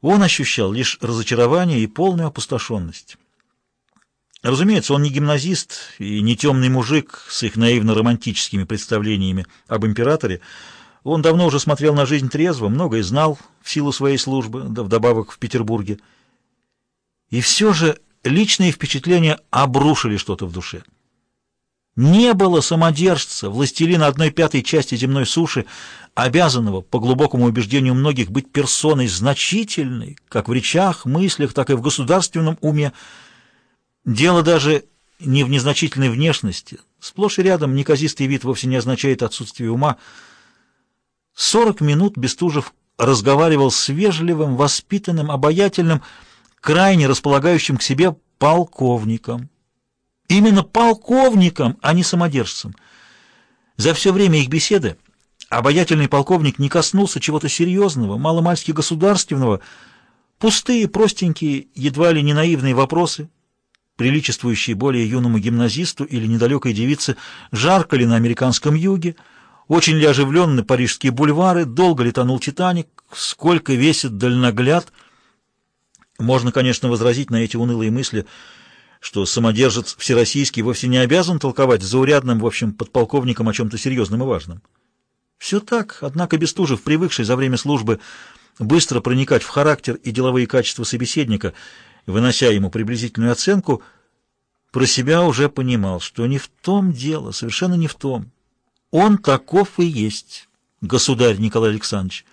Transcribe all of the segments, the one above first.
Он ощущал лишь разочарование и полную опустошенность. Разумеется, он не гимназист и не темный мужик с их наивно-романтическими представлениями об императоре. Он давно уже смотрел на жизнь трезво, многое знал в силу своей службы, да вдобавок в Петербурге. И все же личные впечатления обрушили что-то в душе. Не было самодержца, властелина одной пятой части земной суши, обязанного, по глубокому убеждению многих, быть персоной значительной, как в речах, мыслях, так и в государственном уме. Дело даже не в незначительной внешности. Сплошь и рядом неказистый вид вовсе не означает отсутствие ума. Сорок минут Бестужев разговаривал с вежливым, воспитанным, обаятельным, крайне располагающим к себе полковником. Именно полковником, а не самодержцем. За все время их беседы обаятельный полковник не коснулся чего-то серьезного, маломальски государственного, пустые, простенькие, едва ли не наивные вопросы, приличествующие более юному гимназисту или недалекой девице, жарко ли на американском юге, очень ли оживленны парижские бульвары, долго ли тонул «Титаник», сколько весит дальногляд. Можно, конечно, возразить на эти унылые мысли – что самодержец всероссийский вовсе не обязан толковать заурядным, в общем, подполковником о чем-то серьезном и важном. Все так, однако Бестужев, привыкший за время службы быстро проникать в характер и деловые качества собеседника, вынося ему приблизительную оценку, про себя уже понимал, что не в том дело, совершенно не в том. Он таков и есть, государь Николай Александрович.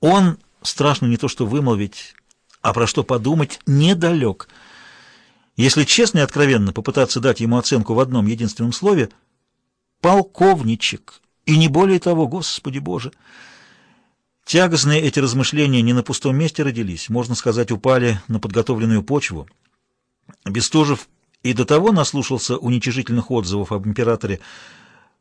Он, страшно не то что вымолвить, а про что подумать, недалек — если честно и откровенно попытаться дать ему оценку в одном единственном слове — полковничек, и не более того, Господи Боже! Тягостные эти размышления не на пустом месте родились, можно сказать, упали на подготовленную почву. Бестужев и до того наслушался уничижительных отзывов об императоре,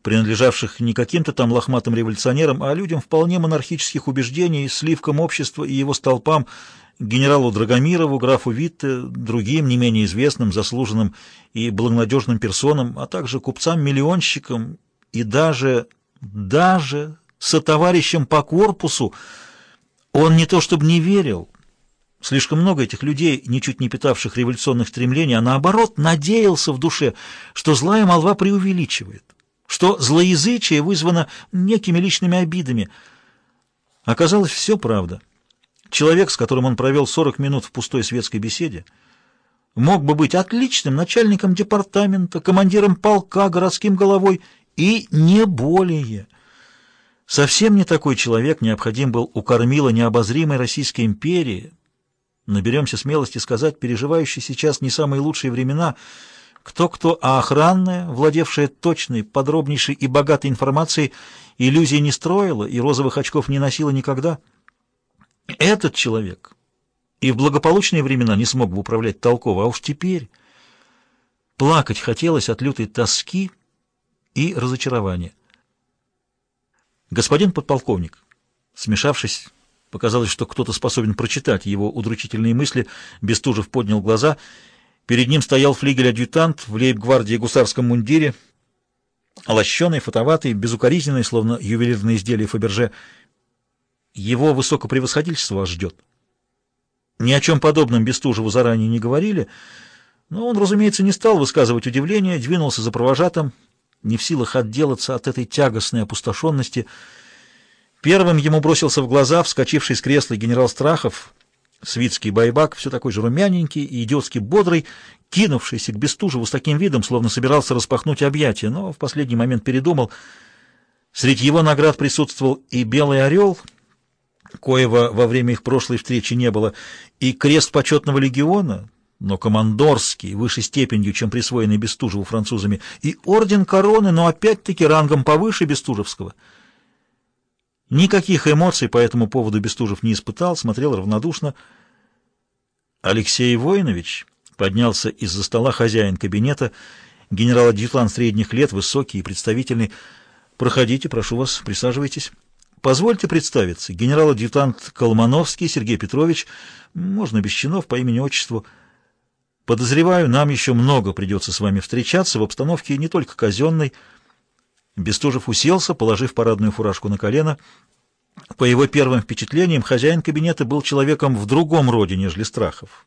принадлежавших не каким-то там лохматым революционерам, а людям вполне монархических убеждений, сливкам общества и его столпам — генералу Драгомирову, графу Витте, другим не менее известным, заслуженным и благонадежным персонам, а также купцам-миллионщикам и даже, даже сотоварищам по корпусу. Он не то чтобы не верил, слишком много этих людей, ничуть не питавших революционных стремлений, а наоборот надеялся в душе, что злая молва преувеличивает, что злоязычие вызвано некими личными обидами. Оказалось, все правда. Человек, с которым он провел 40 минут в пустой светской беседе, мог бы быть отличным начальником департамента, командиром полка, городским головой и не более. Совсем не такой человек необходим был у кормила необозримой Российской империи, наберемся смелости сказать, переживающий сейчас не самые лучшие времена, кто-кто, а охранная, владевшая точной, подробнейшей и богатой информацией, иллюзий не строила и розовых очков не носила никогда — этот человек и в благополучные времена не смог бы управлять толково, а уж теперь плакать хотелось от лютой тоски и разочарования. Господин подполковник, смешавшись, показалось, что кто-то способен прочитать его удручительные мысли, Бестужев поднял глаза. Перед ним стоял флигель-адъютант в лейб-гвардии гусарском мундире, лощеный, фотоватый, безукоризненный, словно ювелирное изделие Фаберже, его высокопревосходительство вас ждет. Ни о чем подобном Бестужеву заранее не говорили, но он, разумеется, не стал высказывать удивление, двинулся за провожатым, не в силах отделаться от этой тягостной опустошенности. Первым ему бросился в глаза вскочивший с кресла генерал Страхов, свитский байбак, все такой же румяненький и идиотски бодрый, кинувшийся к Бестужеву с таким видом, словно собирался распахнуть объятия, но в последний момент передумал. Среди его наград присутствовал и белый орел — коего во время их прошлой встречи не было, и крест почетного легиона, но командорский, выше степенью, чем присвоенный Бестужеву французами, и орден короны, но опять-таки рангом повыше Бестужевского. Никаких эмоций по этому поводу Бестужев не испытал, смотрел равнодушно. Алексей Воинович поднялся из-за стола хозяин кабинета, генерал-адъютант средних лет, высокий и представительный. «Проходите, прошу вас, присаживайтесь». Позвольте представиться. Генерал-адъютант Колмановский Сергей Петрович, можно без чинов, по имени-отчеству. Подозреваю, нам еще много придется с вами встречаться в обстановке не только казенной. Бестужев уселся, положив парадную фуражку на колено. По его первым впечатлениям, хозяин кабинета был человеком в другом роде, нежели Страхов.